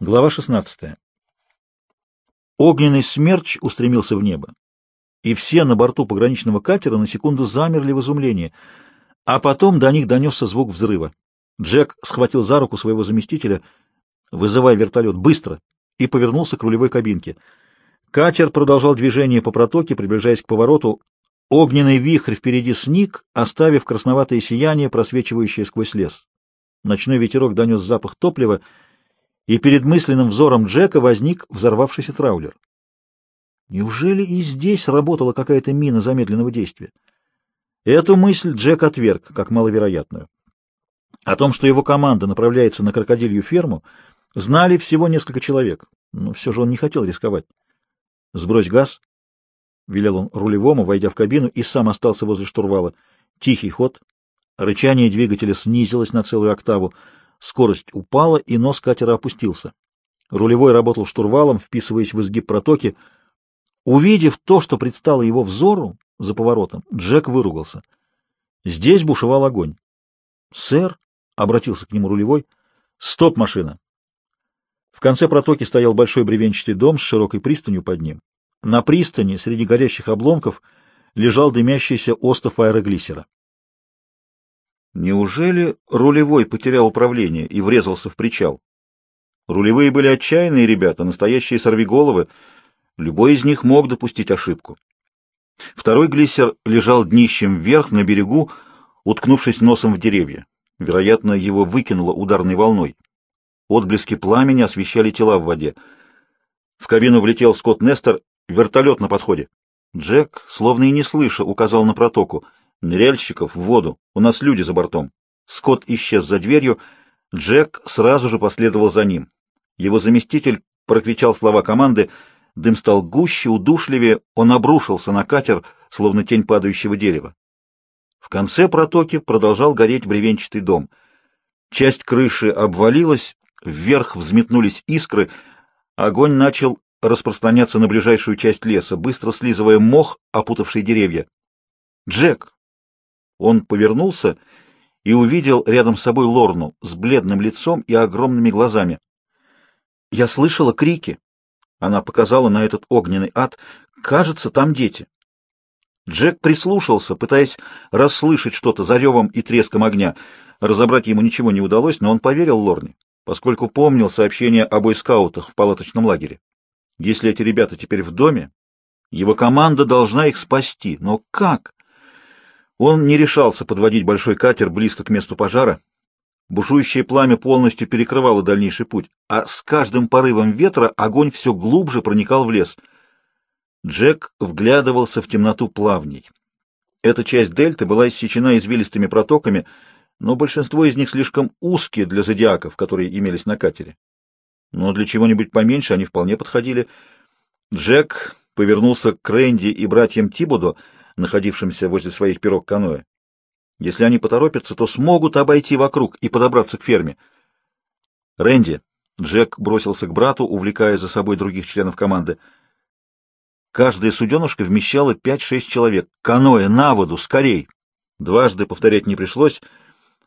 Глава 16. Огненный смерч устремился в небо, и все на борту пограничного катера на секунду замерли в изумлении, а потом до них донесся звук взрыва. Джек схватил за руку своего заместителя, вызывая вертолет быстро, и повернулся к рулевой кабинке. Катер продолжал движение по протоке, приближаясь к повороту. Огненный вихрь впереди сник, оставив красноватое сияние, просвечивающее сквозь лес. Ночной ветерок донес запах топлива, и перед мысленным взором Джека возник взорвавшийся траулер. Неужели и здесь работала какая-то мина замедленного действия? Эту мысль Джек отверг, как маловероятную. О том, что его команда направляется на крокодилью ферму, знали всего несколько человек, но все же он не хотел рисковать. «Сбрось газ», — велел он рулевому, войдя в кабину, и сам остался возле штурвала. Тихий ход. Рычание двигателя снизилось на целую октаву. Скорость упала, и нос катера опустился. Рулевой работал штурвалом, вписываясь в изгиб протоки. Увидев то, что предстало его взору за поворотом, Джек выругался. Здесь бушевал огонь. «Сэр», — обратился к нему рулевой, — «стоп, машина». В конце протоки стоял большой бревенчатый дом с широкой пристанью под ним. На пристани, среди горящих обломков, лежал дымящийся остов аэроглиссера. Неужели рулевой потерял управление и врезался в причал? Рулевые были отчаянные ребята, настоящие сорвиголовы. Любой из них мог допустить ошибку. Второй глиссер лежал днищем вверх на берегу, уткнувшись носом в деревья. Вероятно, его выкинуло ударной волной. Отблески пламени освещали тела в воде. В кабину влетел Скотт Нестер. Вертолет на подходе. Джек, словно и не слыша, указал на протоку — Ныряльщиков в воду. У нас люди за бортом. Скотт исчез за дверью. Джек сразу же последовал за ним. Его заместитель прокричал слова команды. Дым стал гуще, удушливее. Он обрушился на катер, словно тень падающего дерева. В конце протоки продолжал гореть бревенчатый дом. Часть крыши обвалилась, вверх взметнулись искры. Огонь начал распространяться на ближайшую часть леса, быстро слизывая мох, опутавший деревья. «Джек!» Он повернулся и увидел рядом с собой Лорну с бледным лицом и огромными глазами. «Я слышала крики». Она показала на этот огненный ад. «Кажется, там дети». Джек прислушался, пытаясь расслышать что-то за ревом и треском огня. Разобрать ему ничего не удалось, но он поверил Лорне, поскольку помнил сообщение о бойскаутах в палаточном лагере. Если эти ребята теперь в доме, его команда должна их спасти. Но как? Он не решался подводить большой катер близко к месту пожара. Бушующее пламя полностью перекрывало дальнейший путь, а с каждым порывом ветра огонь все глубже проникал в лес. Джек вглядывался в темноту плавней. Эта часть дельты была иссечена извилистыми протоками, но большинство из них слишком узкие для зодиаков, которые имелись на катере. Но для чего-нибудь поменьше они вполне подходили. Джек повернулся к Рэнди и братьям Тибуду, находившимся возле своих пирог каноэ. Если они поторопятся, то смогут обойти вокруг и подобраться к ферме. Рэнди, Джек бросился к брату, увлекая за собой других членов команды. Каждая суденушка вмещала пять-шесть человек. Каноэ на воду, скорей! Дважды повторять не пришлось.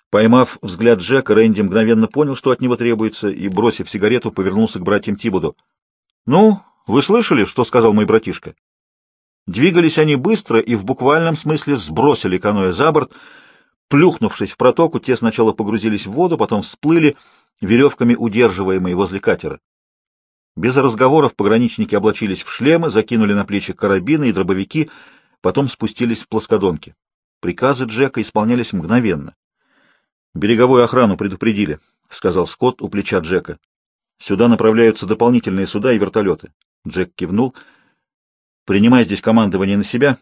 Поймав взгляд Джека, Рэнди мгновенно понял, что от него требуется, и, бросив сигарету, повернулся к братьям Тибуду. — Ну, вы слышали, что сказал мой братишка? Двигались они быстро и в буквальном смысле сбросили каноэ за борт. Плюхнувшись в протоку, те сначала погрузились в воду, потом всплыли, веревками удерживаемые возле катера. Без разговоров пограничники облачились в шлемы, закинули на плечи карабины и дробовики, потом спустились в плоскодонки. Приказы Джека исполнялись мгновенно. «Береговую охрану предупредили», — сказал Скотт у плеча Джека. «Сюда направляются дополнительные суда и вертолеты». Джек кивнул — Принимай здесь командование на себя.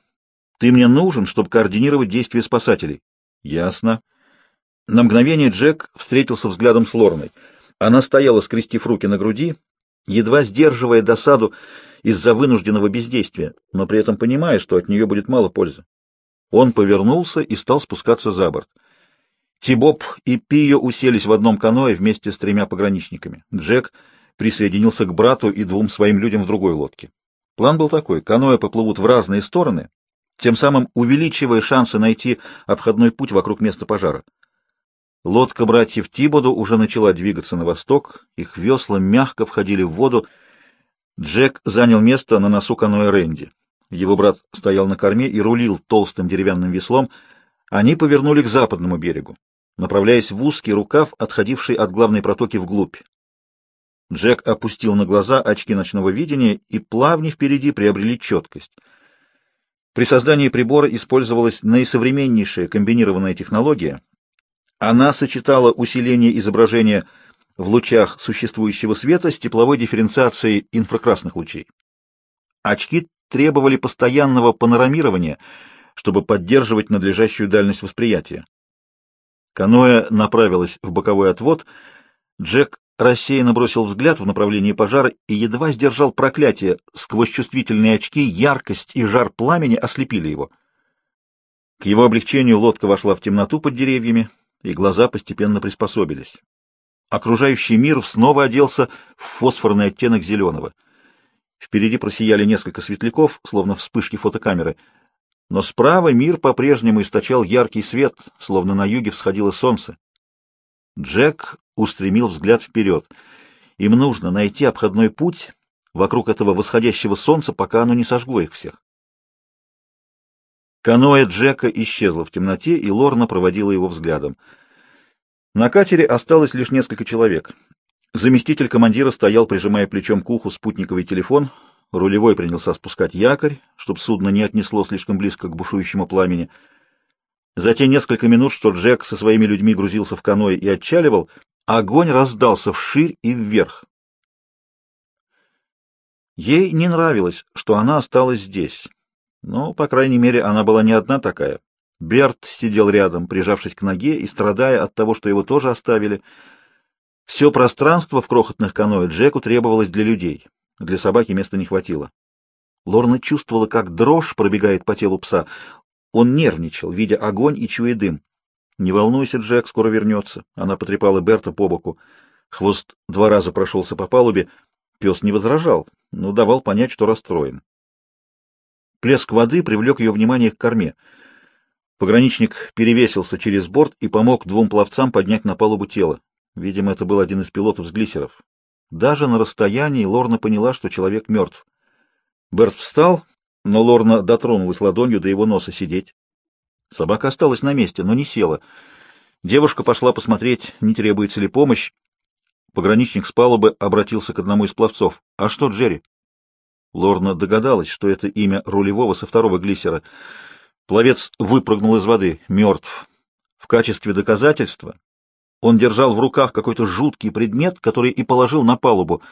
Ты мне нужен, чтобы координировать действия спасателей. Ясно. На мгновение Джек встретился взглядом с Лорной. Она стояла, скрестив руки на груди, едва сдерживая досаду из-за вынужденного бездействия, но при этом понимая, что от нее будет мало пользы. Он повернулся и стал спускаться за борт. Тибоп и Пио уселись в одном каное вместе с тремя пограничниками. Джек присоединился к брату и двум своим людям в другой лодке. План был такой. Каноэ поплывут в разные стороны, тем самым увеличивая шансы найти обходной путь вокруг места пожара. Лодка братьев Тибоду уже начала двигаться на восток, их весла мягко входили в воду. Джек занял место на носу каноэ Рэнди. Его брат стоял на корме и рулил толстым деревянным веслом. Они повернули к западному берегу, направляясь в узкий рукав, отходивший от главной протоки вглубь. Джек опустил на глаза очки ночного видения, и плавни впереди приобрели четкость. При создании прибора использовалась наисовременнейшая комбинированная технология. Она сочетала усиление изображения в лучах существующего света с тепловой дифференциацией инфракрасных лучей. Очки требовали постоянного панорамирования, чтобы поддерживать надлежащую дальность восприятия. Каноэ направилась в боковой отвод. Джек рассеянно бросил взгляд в направлении пожара и едва сдержал проклятие. Сквозь чувствительные очки яркость и жар пламени ослепили его. К его облегчению лодка вошла в темноту под деревьями, и глаза постепенно приспособились. Окружающий мир снова оделся в фосфорный оттенок зеленого. Впереди просияли несколько светляков, словно вспышки фотокамеры. Но справа мир по-прежнему источал яркий свет, словно на юге всходило солнце. Джек устремил взгляд вперед. Им нужно найти обходной путь вокруг этого восходящего солнца, пока оно не сожгло их всех. Каноэ Джека исчезло в темноте, и Лорна проводила его взглядом. На катере осталось лишь несколько человек. Заместитель командира стоял, прижимая плечом к уху спутниковый телефон. Рулевой принялся спускать якорь, чтобы судно не отнесло слишком близко к бушующему пламени. За те несколько минут, что Джек со своими людьми грузился в каноэ и отчаливал, огонь раздался вширь и вверх. Ей не нравилось, что она осталась здесь. Но, по крайней мере, она была не одна такая. Берт сидел рядом, прижавшись к ноге и страдая от того, что его тоже оставили. Все пространство в крохотных каноэ Джеку требовалось для людей. Для собаки места не хватило. Лорна чувствовала, как дрожь пробегает по телу пса. Он нервничал, видя огонь и чуя дым. «Не волнуйся, Джек, скоро вернется». Она потрепала Берта по боку. Хвост два раза прошелся по палубе. Пес не возражал, но давал понять, что расстроен. Плеск воды привлек ее внимание к корме. Пограничник перевесился через борт и помог двум пловцам поднять на палубу тело. Видимо, это был один из пилотов с глиссеров. Даже на расстоянии Лорна поняла, что человек мертв. Берт встал но Лорна дотронулась ладонью до его носа сидеть. Собака осталась на месте, но не села. Девушка пошла посмотреть, не требуется ли помощь. Пограничник с палубы обратился к одному из пловцов. — А что, Джерри? Лорна догадалась, что это имя рулевого со второго глиссера. Пловец выпрыгнул из воды, мертв. В качестве доказательства он держал в руках какой-то жуткий предмет, который и положил на палубу.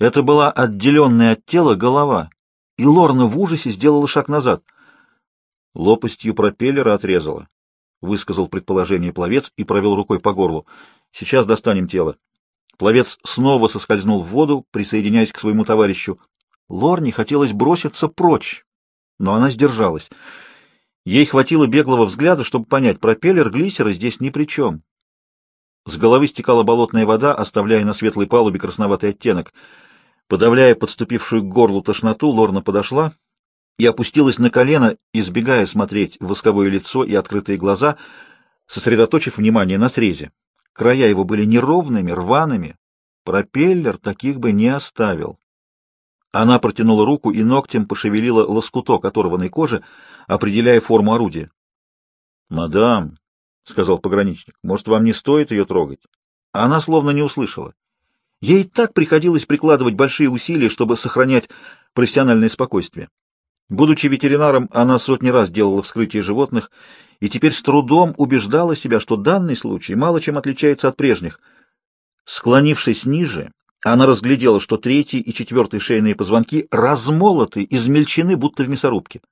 Это была отделенная от тела голова, и Лорна в ужасе сделала шаг назад. Лопастью пропеллера отрезала, — высказал предположение пловец и провел рукой по горлу. — Сейчас достанем тело. Пловец снова соскользнул в воду, присоединяясь к своему товарищу. Лорне хотелось броситься прочь, но она сдержалась. Ей хватило беглого взгляда, чтобы понять, пропеллер глиссера здесь ни при чем. С головы стекала болотная вода, оставляя на светлой палубе красноватый оттенок — Подавляя подступившую к горлу тошноту, Лорна подошла и опустилась на колено, избегая смотреть в восковое лицо и открытые глаза, сосредоточив внимание на срезе. Края его были неровными, рваными. Пропеллер таких бы не оставил. Она протянула руку и ногтем пошевелила лоскуток оторванной кожи, определяя форму орудия. — Мадам, — сказал пограничник, — может, вам не стоит ее трогать? Она словно не услышала. Ей так приходилось прикладывать большие усилия, чтобы сохранять профессиональное спокойствие. Будучи ветеринаром, она сотни раз делала вскрытие животных и теперь с трудом убеждала себя, что данный случай мало чем отличается от прежних. Склонившись ниже, она разглядела, что третий и четвертый шейные позвонки размолоты, измельчены, будто в мясорубке.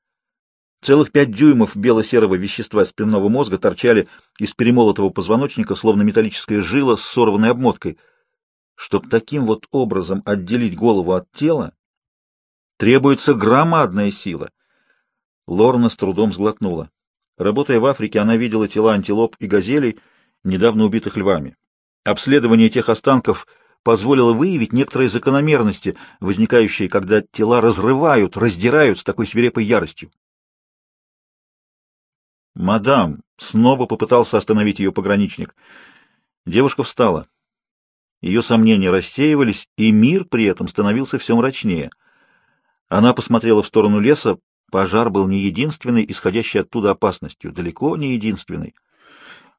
Целых пять дюймов бело-серого вещества спинного мозга торчали из перемолотого позвоночника, словно металлическая жила с сорванной обмоткой — чтобы таким вот образом отделить голову от тела, требуется громадная сила. Лорна с трудом сглотнула. Работая в Африке, она видела тела антилоп и газелей, недавно убитых львами. Обследование тех останков позволило выявить некоторые закономерности, возникающие, когда тела разрывают, раздирают с такой свирепой яростью. «Мадам!» — снова попытался остановить ее пограничник. Девушка встала. Ее сомнения рассеивались, и мир при этом становился все мрачнее. Она посмотрела в сторону леса. Пожар был не единственный, исходящий оттуда опасностью, далеко не единственный.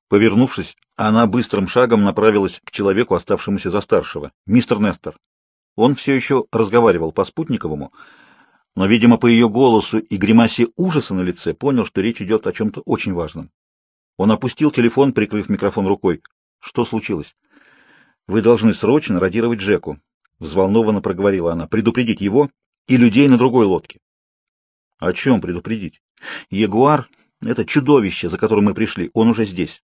Повернувшись, она быстрым шагом направилась к человеку, оставшемуся за старшего. «Мистер Нестор». Он все еще разговаривал по спутниковому, но, видимо, по ее голосу и гримасе ужаса на лице понял, что речь идет о чем-то очень важном. Он опустил телефон, прикрыв микрофон рукой. «Что случилось?» «Вы должны срочно радировать Джеку», — взволнованно проговорила она, — «предупредить его и людей на другой лодке». «О чем предупредить?» «Ягуар — это чудовище, за которым мы пришли, он уже здесь».